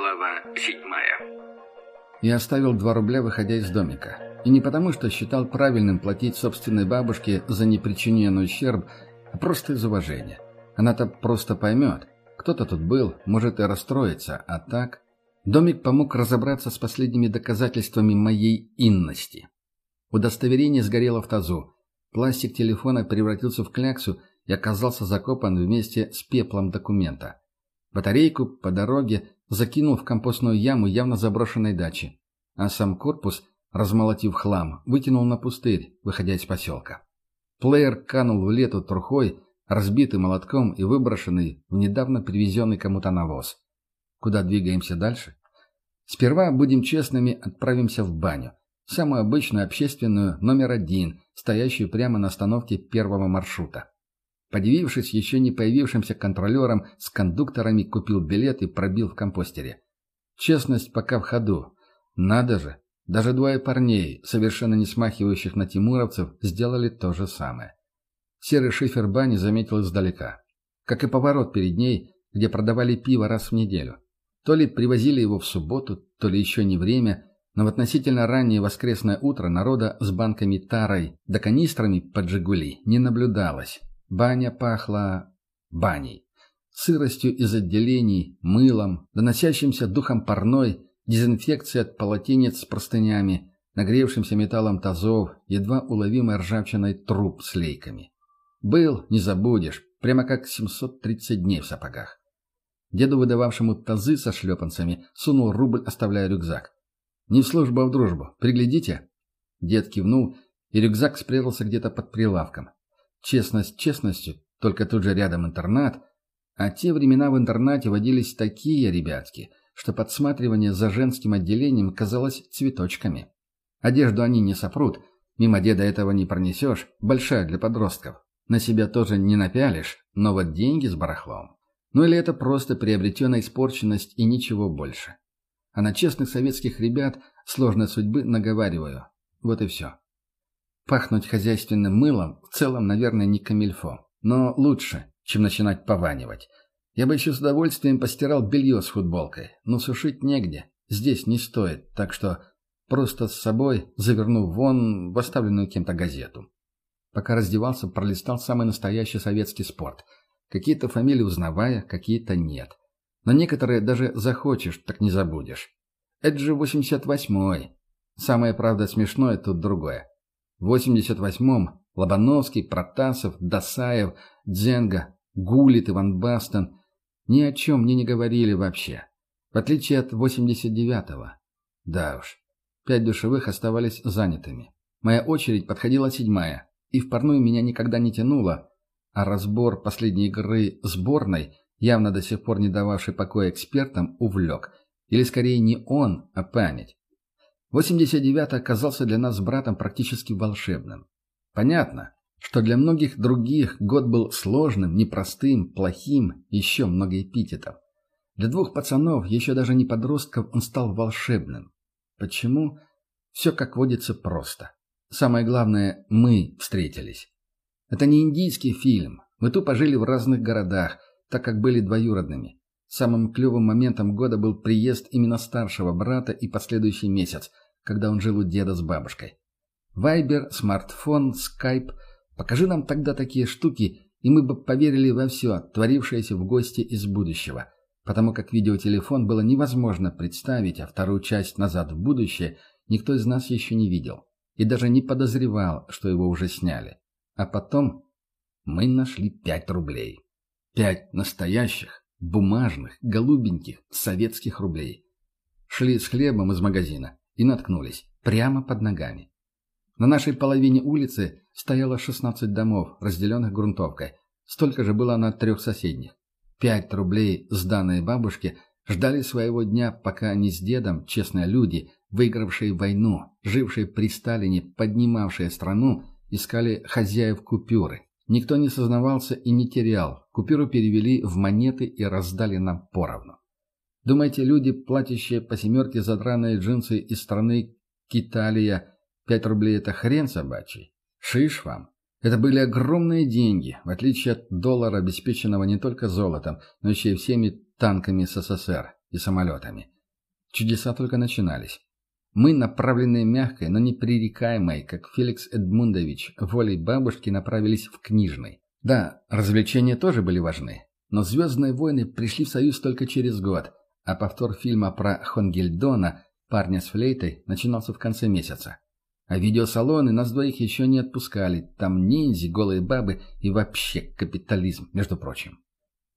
Глава седьмая. Я оставил два рубля, выходя из домика. И не потому, что считал правильным платить собственной бабушке за непричиненный ущерб, а просто из уважения. Она-то просто поймет. Кто-то тут был, может и расстроится, а так... Домик помог разобраться с последними доказательствами моей инности. Удостоверение сгорело в тазу. Пластик телефона превратился в кляксу и оказался закопан вместе с пеплом документа. Батарейку по дороге закинул в компостную яму явно заброшенной дачи, а сам корпус, размолотив хлам, вытянул на пустырь, выходя из поселка. Плеер канул в лету трухой, разбитый молотком и выброшенный в недавно привезенный кому-то навоз. Куда двигаемся дальше? Сперва, будем честными, отправимся в баню. Самую обычную общественную, номер один, стоящую прямо на остановке первого маршрута. Подивившись еще не появившимся контролером с кондукторами, купил билет и пробил в компостере. Честность пока в ходу. Надо же, даже двое парней, совершенно не смахивающих на тимуровцев, сделали то же самое. Серый шифер бани заметил издалека. Как и поворот перед ней, где продавали пиво раз в неделю. То ли привозили его в субботу, то ли еще не время, но в относительно раннее воскресное утро народа с банками тарой да канистрами под «Жигули» не наблюдалось. Баня пахла баней. Сыростью из отделений, мылом, доносящимся духом парной, дезинфекцией от полотенец с простынями, нагревшимся металлом тазов, едва уловимой ржавчиной труб с лейками. Был, не забудешь, прямо как 730 дней в сапогах. Деду, выдававшему тазы со шлепанцами, сунул рубль, оставляя рюкзак. «Не в службу, а в дружбу. Приглядите». Дед кивнул, и рюкзак спрятался где-то под прилавком. Честность честностью, только тут же рядом интернат. А те времена в интернате водились такие ребятки, что подсматривание за женским отделением казалось цветочками. Одежду они не сопрут, мимо деда этого не пронесешь, большая для подростков. На себя тоже не напялишь, но вот деньги с барахлом. Ну или это просто приобретенная испорченность и ничего больше. А на честных советских ребят сложной судьбы наговариваю. Вот и все. Пахнуть хозяйственным мылом в целом, наверное, не камильфо. Но лучше, чем начинать пованивать. Я бы еще с удовольствием постирал белье с футболкой, но сушить негде. Здесь не стоит, так что просто с собой заверну вон в оставленную кем-то газету. Пока раздевался, пролистал самый настоящий советский спорт. Какие-то фамилии узнавая, какие-то нет. Но некоторые даже захочешь, так не забудешь. Это же 88-й. Самое, правда, смешное тут другое. В 88-м Лобановский, Протасов, Досаев, Дзенга, Гулит, и Ван Бастон ни о чем мне не говорили вообще. В отличие от 89-го. Да уж. Пять душевых оставались занятыми. Моя очередь подходила седьмая, и в парную меня никогда не тянуло, а разбор последней игры сборной, явно до сих пор не дававший покоя экспертам, увлек. Или скорее не он, а память. 89-й оказался для нас с братом практически волшебным. Понятно, что для многих других год был сложным, непростым, плохим, еще много эпитетов. Для двух пацанов, еще даже не подростков, он стал волшебным. Почему? Все, как водится, просто. Самое главное, мы встретились. Это не индийский фильм. Мы тупо жили в разных городах, так как были двоюродными. Самым клевым моментом года был приезд именно старшего брата и последующий месяц, когда он жил у деда с бабушкой. Вайбер, смартфон, скайп. Покажи нам тогда такие штуки, и мы бы поверили во все, творившееся в гости из будущего. Потому как видеотелефон было невозможно представить, а вторую часть «Назад в будущее» никто из нас еще не видел. И даже не подозревал, что его уже сняли. А потом мы нашли пять рублей. Пять настоящих, бумажных, голубеньких, советских рублей. Шли с хлебом из магазина и наткнулись. Прямо под ногами. На нашей половине улицы стояло 16 домов, разделенных грунтовкой. Столько же было на трех соседних. Пять рублей, сданные бабушке, ждали своего дня, пока они с дедом, честные люди, выигравшие войну, жившие при Сталине, поднимавшие страну, искали хозяев купюры. Никто не сознавался и не терял. Купюру перевели в монеты и раздали нам поровну. Думаете, люди, платящие по семерке за драные джинсы из страны Киталия, пять рублей это хрен собачий? Шиш вам. Это были огромные деньги, в отличие от доллара, обеспеченного не только золотом, но еще и всеми танками СССР и самолетами. Чудеса только начинались. Мы, направленные мягкой, но непререкаемой, как Феликс Эдмундович, волей бабушки направились в книжный. Да, развлечения тоже были важны, но «Звездные войны» пришли в Союз только через год – а повтор фильма про Хонгельдона «Парня с флейтой» начинался в конце месяца. А видеосалоны нас двоих еще не отпускали. Там ниндзи, голые бабы и вообще капитализм, между прочим.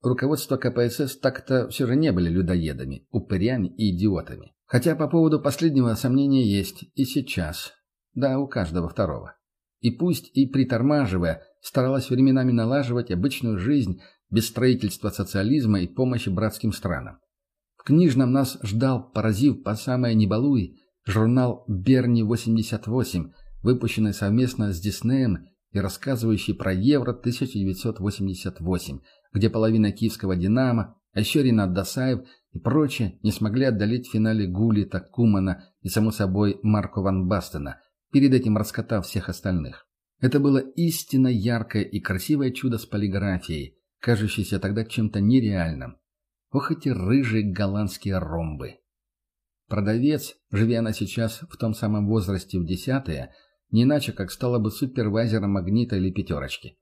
Руководство КПСС так-то все же не были людоедами, упырями и идиотами. Хотя по поводу последнего сомнения есть и сейчас. Да, у каждого второго. И пусть и притормаживая, старалась временами налаживать обычную жизнь без строительства социализма и помощи братским странам. В книжном нас ждал, поразив по самое небалуй, журнал «Берни-88», выпущенный совместно с Диснеем и рассказывающий про Евро-1988, где половина киевского «Динамо», а Ощерина Досаев и прочие не смогли одолеть в финале Гулита, Кумана и, само собой, Марко Ван Бастена, перед этим раскатав всех остальных. Это было истинно яркое и красивое чудо с полиграфией, кажущееся тогда чем-то нереальным. Ох, эти рыжие голландские ромбы! Продавец, живя она сейчас в том самом возрасте в десятые, не иначе как стала бы супервайзером магнита или пятерочки.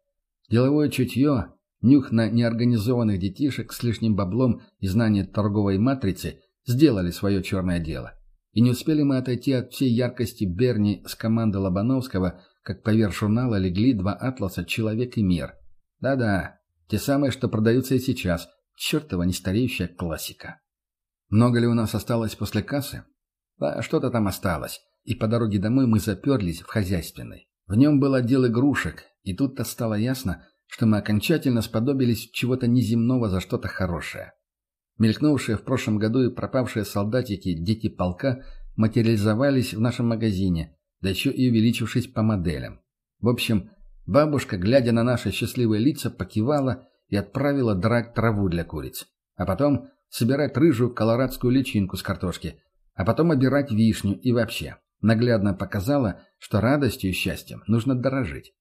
Деловое чутье, нюх на неорганизованных детишек с лишним баблом и знание торговой матрицы сделали свое черное дело. И не успели мы отойти от всей яркости Берни с команды Лобановского, как поверх журнала легли два атласа «Человек и мир». Да-да, те самые, что продаются и сейчас – Чертова нестареющая классика. Много ли у нас осталось после кассы? Да, что-то там осталось. И по дороге домой мы заперлись в хозяйственной. В нем был отдел игрушек, и тут-то стало ясно, что мы окончательно сподобились чего-то неземного за что-то хорошее. Мелькнувшие в прошлом году и пропавшие солдатики, дети полка, материализовались в нашем магазине, да еще и увеличившись по моделям. В общем, бабушка, глядя на наши счастливые лица, покивала – и отправила драть траву для куриц. А потом собирать рыжую колорадскую личинку с картошки, а потом обирать вишню и вообще. Наглядно показала, что радостью и счастьем нужно дорожить.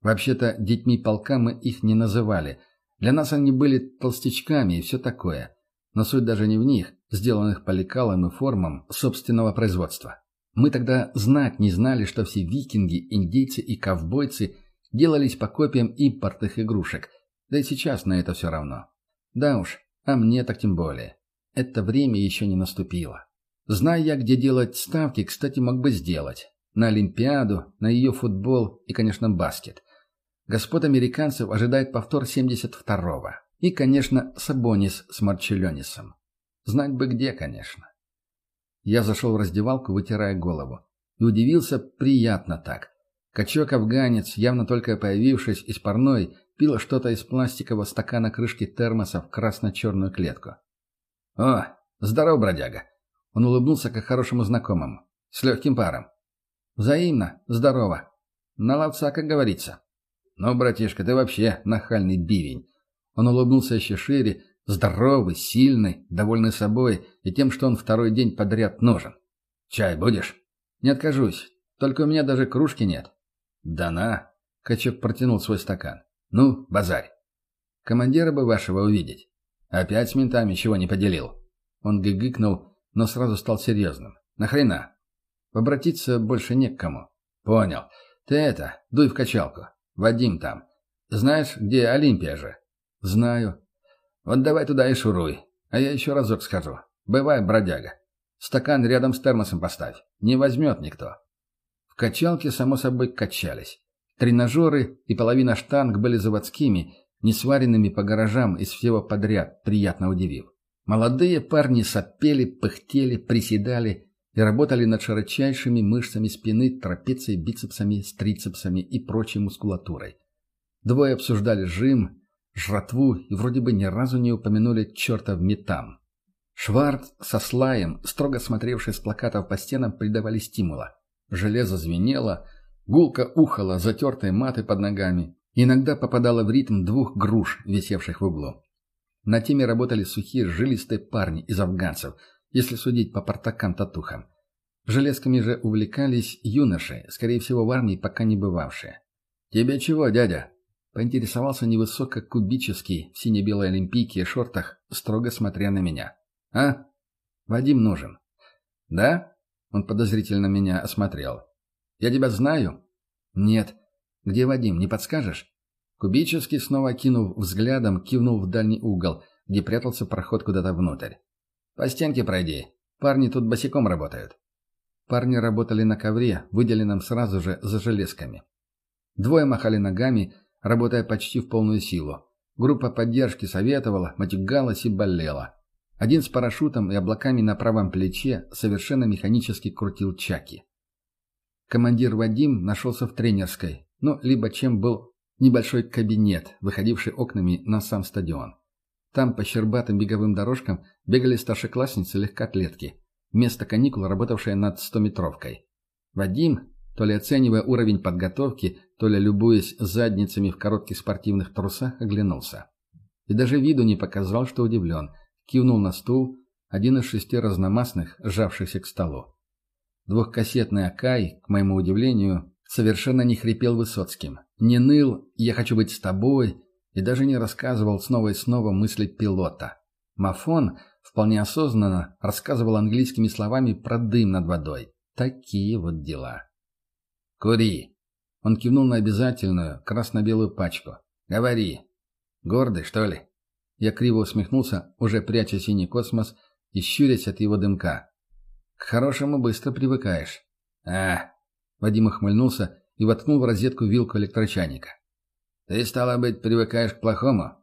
Вообще-то детьми полка мы их не называли. Для нас они были толстячками и все такое. Но суть даже не в них, сделанных по лекалам и формам собственного производства. Мы тогда знать не знали, что все викинги, индейцы и ковбойцы делались по копиям импортных игрушек, да и сейчас на это все равно. Да уж, а мне так тем более. Это время еще не наступило. Зная я, где делать ставки, кстати, мог бы сделать. На Олимпиаду, на ее футбол и, конечно, баскет. Господ американцев ожидает повтор 72-го. И, конечно, Сабонис с Марчеллионисом. Знать бы где, конечно. Я зашел в раздевалку, вытирая голову. И удивился приятно так. Качок-афганец, явно только появившись из парной, пила что-то из пластикового стакана крышки термоса в красно-черную клетку. «О, здорово, бродяга!» Он улыбнулся как хорошему знакомому. «С легким паром». «Взаимно. Здорово. На ловца, как говорится». «Ну, братишка, ты вообще нахальный бивень». Он улыбнулся еще шире, здоровый, сильный, довольный собой и тем, что он второй день подряд нужен. «Чай будешь?» «Не откажусь. Только у меня даже кружки нет». «Да на!» — качок протянул свой стакан. «Ну, базарь, командира бы вашего увидеть. Опять с ментами чего не поделил». Он гыгыкнул, но сразу стал серьезным. «Нахрена? Обратиться больше не к кому». «Понял. Ты это, дуй в качалку. Вадим там. Знаешь, где Олимпия же?» «Знаю». «Вот давай туда и шуруй. А я еще разок скажу. Бывай, бродяга. Стакан рядом с термосом поставь. Не возьмет никто». В качалке, само собой, качались. Тренажеры и половина штанг были заводскими, не сваренными по гаражам из всего подряд, приятно удивив. Молодые парни сопели, пыхтели, приседали и работали над широчайшими мышцами спины, трапецией, бицепсами, стрицепсами и прочей мускулатурой. Двое обсуждали жим, жратву и вроде бы ни разу не упомянули чертов метан. Шварц со Слаем, строго смотревший с плакатов по стенам, придавали стимула. Железо звенело, Гулка ухала затертые маты под ногами, иногда попадала в ритм двух груш, висевших в углу. На теме работали сухие жилистые парни из афганцев, если судить по портакам-татухам. Железками же увлекались юноши, скорее всего в армии пока не бывавшие. «Тебе чего, дядя?» Поинтересовался невысококубический в сине-белой олимпийке и шортах, строго смотря на меня. «А? Вадим нужен». «Да?» Он подозрительно меня осмотрел. Я тебя знаю?» «Нет». «Где Вадим, не подскажешь?» Кубический, снова кинув взглядом, кивнул в дальний угол, где прятался проход куда-то внутрь. «По стенке пройди. Парни тут босиком работают». Парни работали на ковре, выделенном сразу же за железками. Двое махали ногами, работая почти в полную силу. Группа поддержки советовала, матюгалась и болела. Один с парашютом и облаками на правом плече совершенно механически крутил чаки. Командир Вадим нашелся в тренерской, ну, либо чем был небольшой кабинет, выходивший окнами на сам стадион. Там по щербатым беговым дорожкам бегали старшеклассницы легкоатлетки, вместо каникул работавшие над стометровкой. Вадим, то ли оценивая уровень подготовки, то ли любуясь задницами в коротких спортивных трусах, оглянулся. И даже виду не показал, что удивлен. Кивнул на стул, один из шести разномастных, сжавшихся к столу. Двухкассетный Акай, к моему удивлению, совершенно не хрипел Высоцким. Не ныл «Я хочу быть с тобой» и даже не рассказывал снова и снова мысли пилота. Мафон вполне осознанно рассказывал английскими словами про дым над водой. Такие вот дела. «Кури!» Он кивнул на обязательную красно-белую пачку. «Говори!» «Гордый, что ли?» Я криво усмехнулся, уже пряча синий космос и щурясь от его дымка. К хорошему быстро привыкаешь. А, Вадим охмыльнулся и воткнул в розетку вилку электрочайника. Ты, стало быть, привыкаешь к плохому?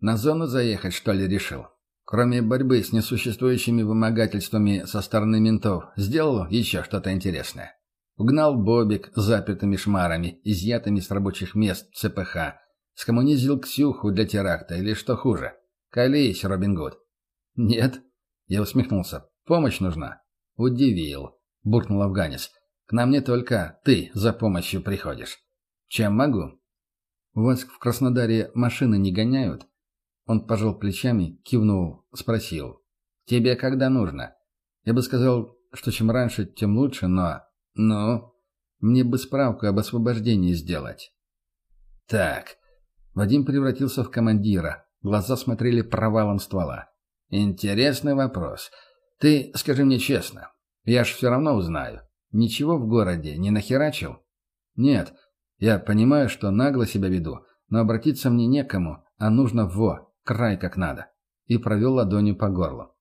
На зону заехать, что ли, решил? Кроме борьбы с несуществующими вымогательствами со стороны ментов, сделал еще что-то интересное. Угнал Бобик с запертыми шмарами, изъятыми с рабочих мест ЦПХ. Скоммунизил Ксюху для теракта или что хуже. Колись, Робин Гуд. «Нет», — я усмехнулся, — «помощь нужна». «Удивил», — буркнул афганец. «К нам не только ты за помощью приходишь. Чем могу?» «У вас в Краснодаре машины не гоняют?» Он пожал плечами, кивнул, спросил. «Тебе когда нужно?» «Я бы сказал, что чем раньше, тем лучше, но...» «Ну?» «Мне бы справку об освобождении сделать». «Так...» Вадим превратился в командира. Глаза смотрели провалом ствола. «Интересный вопрос. Ты скажи мне честно, я ж все равно узнаю. Ничего в городе не нахерачил? Нет, я понимаю, что нагло себя веду, но обратиться мне некому, а нужно во, край как надо. И провел ладонью по горлу.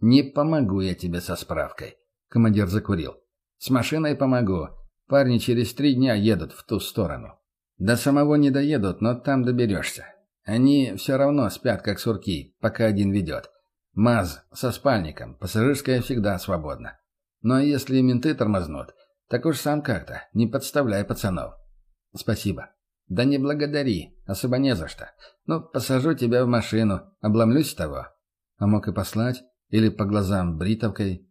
Не помогу я тебе со справкой. Командир закурил. С машиной помогу. Парни через три дня едут в ту сторону. До самого не доедут, но там доберешься. Они все равно спят, как сурки, пока один ведет. Маз со спальником, пассажирская всегда свободна. Но если менты тормознут, так уж сам как-то, не подставляй пацанов. Спасибо. Да не благодари, особо не за что. Ну, посажу тебя в машину, обломлюсь того. А мог и послать? Или по глазам бритовкой?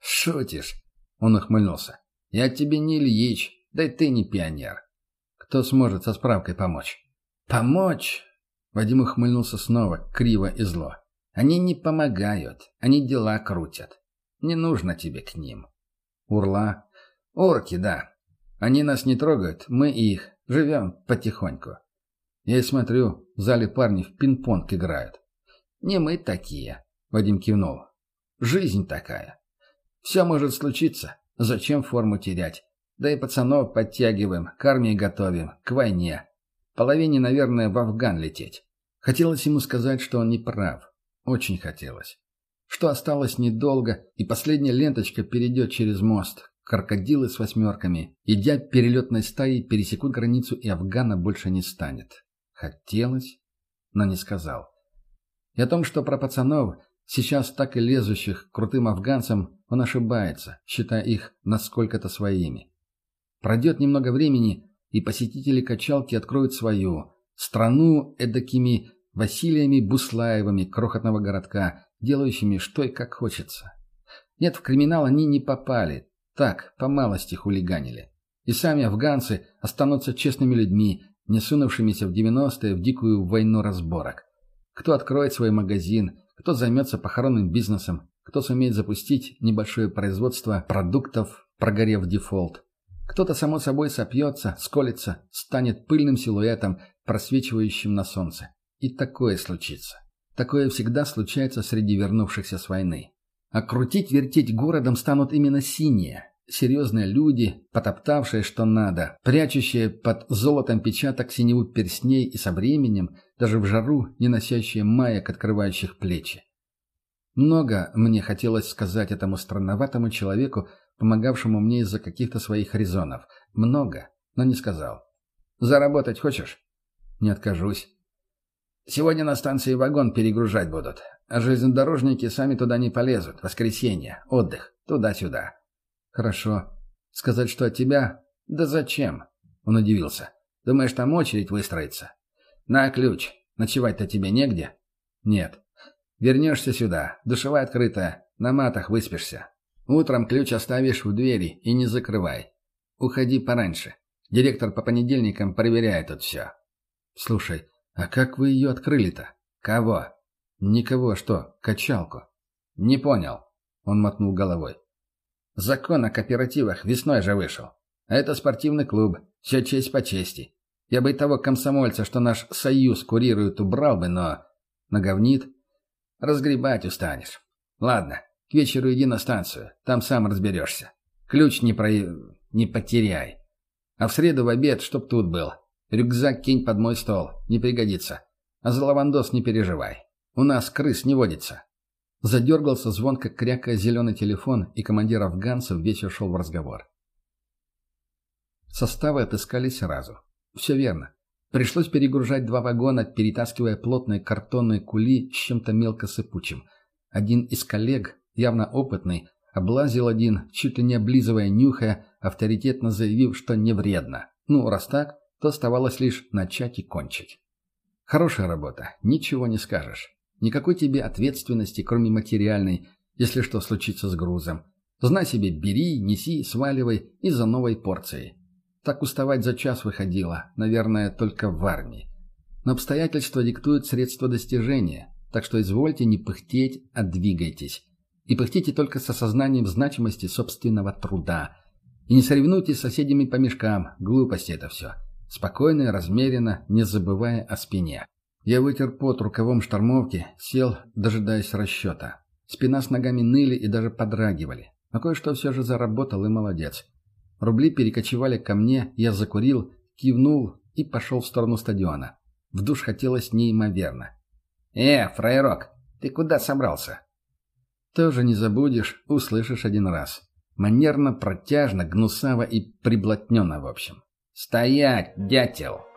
Шутишь? Он ухмыльнулся. Я тебе не Ильич, да и ты не пионер. Кто сможет со справкой помочь? Помочь? Вадим ухмыльнулся снова, криво и зло. Они не помогают, они дела крутят. Не нужно тебе к ним. Урла. Орки, да. Они нас не трогают, мы их. Живем потихоньку. Я смотрю, в зале парни в пинг-понг играют. Не мы такие, Вадим кивнул. Жизнь такая. Все может случиться. Зачем форму терять? Да и пацанов подтягиваем, к армии готовим, к войне. Половине, наверное, в Афган лететь. Хотелось ему сказать, что он не прав. Очень хотелось. Что осталось недолго, и последняя ленточка перейдет через мост. Крокодилы с восьмерками, идя перелетной стаей, пересекут границу, и Афгана больше не станет. Хотелось, но не сказал. И о том, что про пацанов, сейчас так и лезущих крутым афганцам, он ошибается, считая их насколько-то своими. Пройдет немного времени, и посетители качалки откроют свою страну эдакими Василиями Буслаевыми крохотного городка, делающими что и как хочется. Нет, в криминал они не попали, так, по малости хулиганили. И сами афганцы останутся честными людьми, не сунувшимися в 90-е в дикую войну разборок. Кто откроет свой магазин, кто займется похоронным бизнесом, кто сумеет запустить небольшое производство продуктов, прогорев дефолт. Кто-то, само собой, сопьется, сколится, станет пыльным силуэтом, просвечивающим на солнце. И такое случится. Такое всегда случается среди вернувшихся с войны. А крутить-вертеть городом станут именно синие, серьезные люди, потоптавшие что надо, прячущие под золотом печаток синеву перстней и со временем, даже в жару, не носящие маек, открывающих плечи. Много мне хотелось сказать этому странноватому человеку, помогавшему мне из-за каких-то своих резонов. Много, но не сказал. «Заработать хочешь?» «Не откажусь», Сегодня на станции вагон перегружать будут. Железнодорожники сами туда не полезут. Воскресенье, отдых, туда-сюда. Хорошо. Сказать, что от тебя? Да зачем? Он удивился. Думаешь, там очередь выстроится? На ключ. Ночевать-то тебе негде? Нет. Вернешься сюда. Душевая открытая. На матах выспишься. Утром ключ оставишь в двери и не закрывай. Уходи пораньше. Директор по понедельникам проверяет тут все. Слушай, «А как вы ее открыли-то? Кого?» «Никого что? Качалку?» «Не понял», — он мотнул головой. «Закон о кооперативах весной же вышел. А это спортивный клуб. Все честь по чести. Я бы и того комсомольца, что наш союз курирует, убрал бы, но... Наговнит. Разгребать устанешь. Ладно, к вечеру иди на станцию. Там сам разберешься. Ключ не про... не потеряй. А в среду в обед чтоб тут был. Рюкзак кинь под мой стол. Не пригодится. А за лавандос не переживай. У нас крыс не водится». Задергался звонко крякая зеленый телефон, и командир афганцев весь ушел в разговор. Составы отыскали сразу. Все верно. Пришлось перегружать два вагона, перетаскивая плотные картонные кули с чем-то мелко сыпучим. Один из коллег, явно опытный, облазил один, чуть ли не облизывая, нюхая, авторитетно заявив, что не вредно. Ну, раз так, то оставалось лишь начать и кончить. Хорошая работа, ничего не скажешь. Никакой тебе ответственности, кроме материальной, если что случится с грузом. Знай себе, бери, неси, сваливай и за новой порцией. Так уставать за час выходило, наверное, только в армии. Но обстоятельства диктуют средства достижения, так что извольте не пыхтеть, а двигайтесь. И пыхтите только с осознанием значимости собственного труда. И не соревнуйтесь с соседями по мешкам, глупости это все. Спокойно и размеренно, не забывая о спине. Я вытер пот рукавом штормовки, сел, дожидаясь расчета. Спина с ногами ныли и даже подрагивали. Но кое-что все же заработал и молодец. Рубли перекочевали ко мне, я закурил, кивнул и пошел в сторону стадиона. В душ хотелось неимоверно. «Э, фраерок, ты куда собрался?» «Тоже не забудешь, услышишь один раз. Манерно, протяжно, гнусаво и приблотненно, в общем». «Стоять, дятел!»